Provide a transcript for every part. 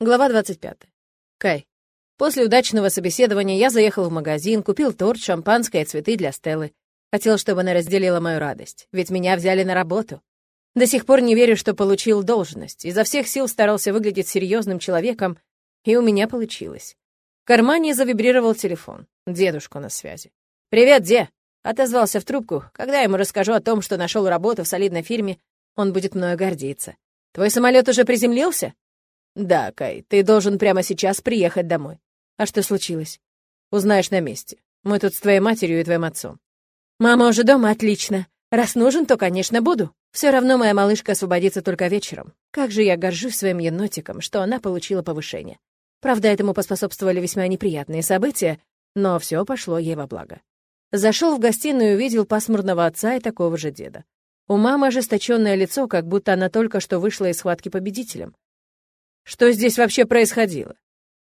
Глава 25. Кай. После удачного собеседования я заехал в магазин, купил торт, шампанское и цветы для Стеллы. Хотел, чтобы она разделила мою радость, ведь меня взяли на работу. До сих пор не верю, что получил должность. Изо всех сил старался выглядеть серьезным человеком, и у меня получилось. В кармане завибрировал телефон. Дедушка на связи. «Привет, де!» — отозвался в трубку. Когда я ему расскажу о том, что нашел работу в солидной фирме, он будет мною гордиться. «Твой самолет уже приземлился?» «Да, Кай, ты должен прямо сейчас приехать домой». «А что случилось?» «Узнаешь на месте. Мы тут с твоей матерью и твоим отцом». «Мама уже дома, отлично. Раз нужен, то, конечно, буду. Все равно моя малышка освободится только вечером. Как же я горжусь своим енотиком, что она получила повышение. Правда, этому поспособствовали весьма неприятные события, но все пошло ей во благо. Зашел в гостиную и увидел пасмурного отца и такого же деда. У мамы ожесточенное лицо, как будто она только что вышла из схватки победителем. Что здесь вообще происходило?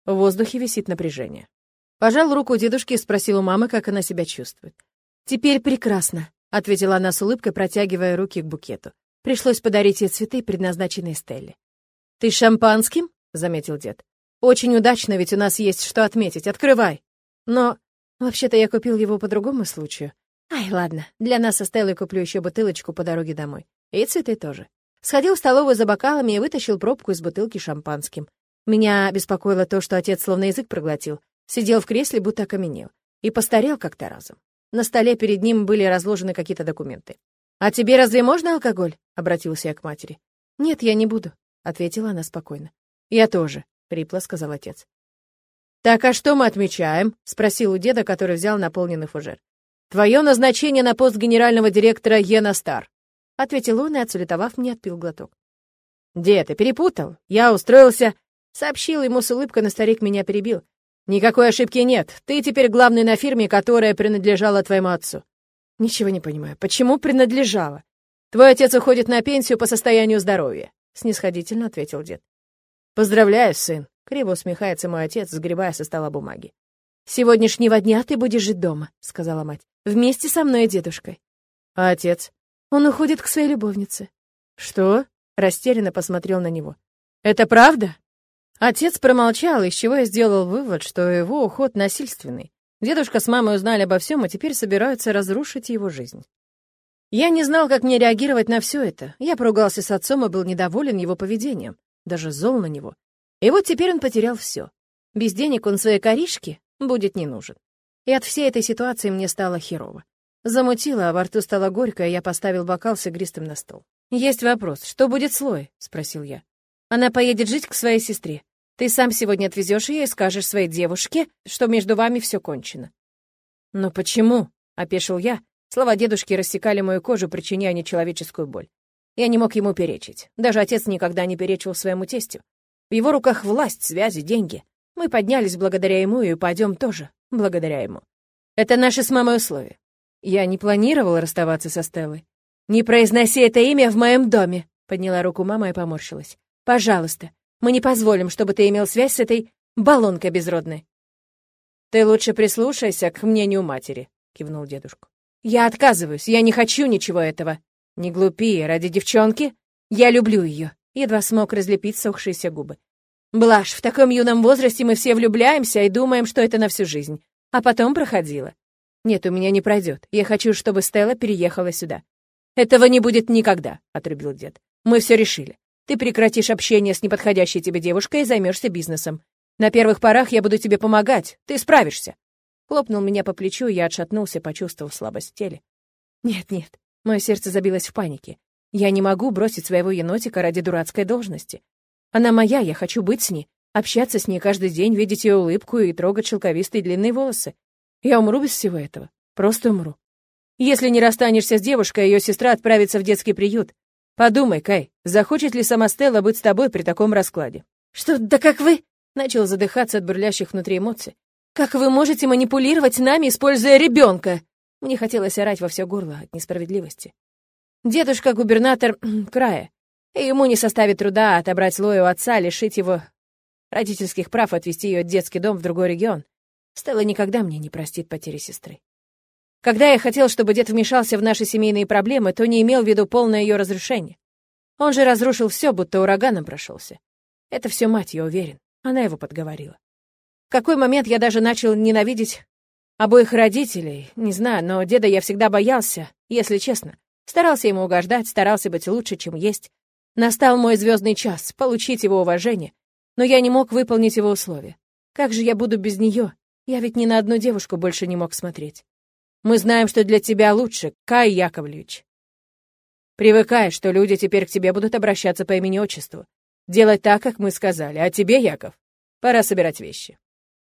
В воздухе висит напряжение. Пожал руку дедушке и спросил у мамы, как она себя чувствует. «Теперь прекрасно», — ответила она с улыбкой, протягивая руки к букету. Пришлось подарить ей цветы, предназначенные Стелле. «Ты шампанским?» — заметил дед. «Очень удачно, ведь у нас есть что отметить. Открывай!» «Но...» «Вообще-то я купил его по другому случаю. Ай, ладно, для нас со Стеллой куплю еще бутылочку по дороге домой. И цветы тоже. Сходил в столовую за бокалами и вытащил пробку из бутылки шампанским. Меня беспокоило то, что отец словно язык проглотил, сидел в кресле, будто окаменел, и постарел как-то разом. На столе перед ним были разложены какие-то документы. «А тебе разве можно алкоголь?» — обратился я к матери. «Нет, я не буду», — ответила она спокойно. «Я тоже», — хрипло сказал отец. «Так, а что мы отмечаем?» — спросил у деда, который взял наполненный фужер. «Твое назначение на пост генерального директора Ена Стар ответил он и, отсулетовав мне, отпил глоток. «Дед, ты перепутал. Я устроился...» Сообщил ему с улыбкой, но старик меня перебил. «Никакой ошибки нет. Ты теперь главный на фирме, которая принадлежала твоему отцу». «Ничего не понимаю. Почему принадлежала?» «Твой отец уходит на пенсию по состоянию здоровья», — снисходительно ответил дед. «Поздравляю, сын», — криво усмехается мой отец, сгребая со стола бумаги. «С сегодняшнего дня ты будешь жить дома», — сказала мать, — «вместе со мной и дедушкой». «А отец?» Он уходит к своей любовнице. Что? Растерянно посмотрел на него. Это правда? Отец промолчал, из чего я сделал вывод, что его уход насильственный. Дедушка с мамой узнали обо всем и теперь собираются разрушить его жизнь. Я не знал, как мне реагировать на все это. Я поругался с отцом и был недоволен его поведением, даже зол на него. И вот теперь он потерял все. Без денег он своей коришке будет не нужен. И от всей этой ситуации мне стало херово. Замутило, а во рту стало горько, и я поставил бокал с игристым на стол. «Есть вопрос. Что будет с Лой?» — спросил я. «Она поедет жить к своей сестре. Ты сам сегодня отвезешь ее и скажешь своей девушке, что между вами все кончено». «Но почему?» — опешил я. Слова дедушки рассекали мою кожу, причиняя нечеловеческую боль. Я не мог ему перечить. Даже отец никогда не перечил своему тестю. В его руках власть, связи, деньги. Мы поднялись благодаря ему и упадем тоже благодаря ему. Это наши с мамой условия. Я не планировала расставаться со Стеллой. «Не произноси это имя в моем доме!» — подняла руку мама и поморщилась. «Пожалуйста, мы не позволим, чтобы ты имел связь с этой баллонкой безродной». «Ты лучше прислушайся к мнению матери», — кивнул дедушка. «Я отказываюсь, я не хочу ничего этого. Не глупи, ради девчонки. Я люблю ее. Едва смог разлепить сохшиеся губы. Блажь, в таком юном возрасте мы все влюбляемся и думаем, что это на всю жизнь. А потом проходило. «Нет, у меня не пройдет. Я хочу, чтобы Стелла переехала сюда». «Этого не будет никогда», — отрубил дед. «Мы все решили. Ты прекратишь общение с неподходящей тебе девушкой и займешься бизнесом. На первых порах я буду тебе помогать. Ты справишься». Хлопнул меня по плечу, я отшатнулся, почувствовав слабость в теле. «Нет, нет». Мое сердце забилось в панике. Я не могу бросить своего енотика ради дурацкой должности. Она моя, я хочу быть с ней, общаться с ней каждый день, видеть ее улыбку и трогать шелковистые длинные волосы. Я умру без всего этого. Просто умру. Если не расстанешься с девушкой, ее сестра отправится в детский приют. Подумай, Кай, захочет ли сама Стелла быть с тобой при таком раскладе? Что, да как вы... Начал задыхаться от бурлящих внутри эмоций. Как вы можете манипулировать нами, используя ребенка? Мне хотелось орать во все горло от несправедливости. Дедушка губернатор края, и ему не составит труда отобрать Лою отца, лишить его родительских прав, отвезти ее детский дом в другой регион. Стелла никогда мне не простит потери сестры. Когда я хотел, чтобы дед вмешался в наши семейные проблемы, то не имел в виду полное ее разрушение. Он же разрушил все, будто ураганом прошелся. Это все мать, я уверен. Она его подговорила. В какой момент я даже начал ненавидеть обоих родителей, не знаю, но деда я всегда боялся, если честно. Старался ему угождать, старался быть лучше, чем есть. Настал мой звездный час, получить его уважение, но я не мог выполнить его условия. Как же я буду без нее? Я ведь ни на одну девушку больше не мог смотреть. Мы знаем, что для тебя лучше, Кай Яковлевич. Привыкай, что люди теперь к тебе будут обращаться по имени-отчеству. Делай так, как мы сказали. А тебе, Яков, пора собирать вещи.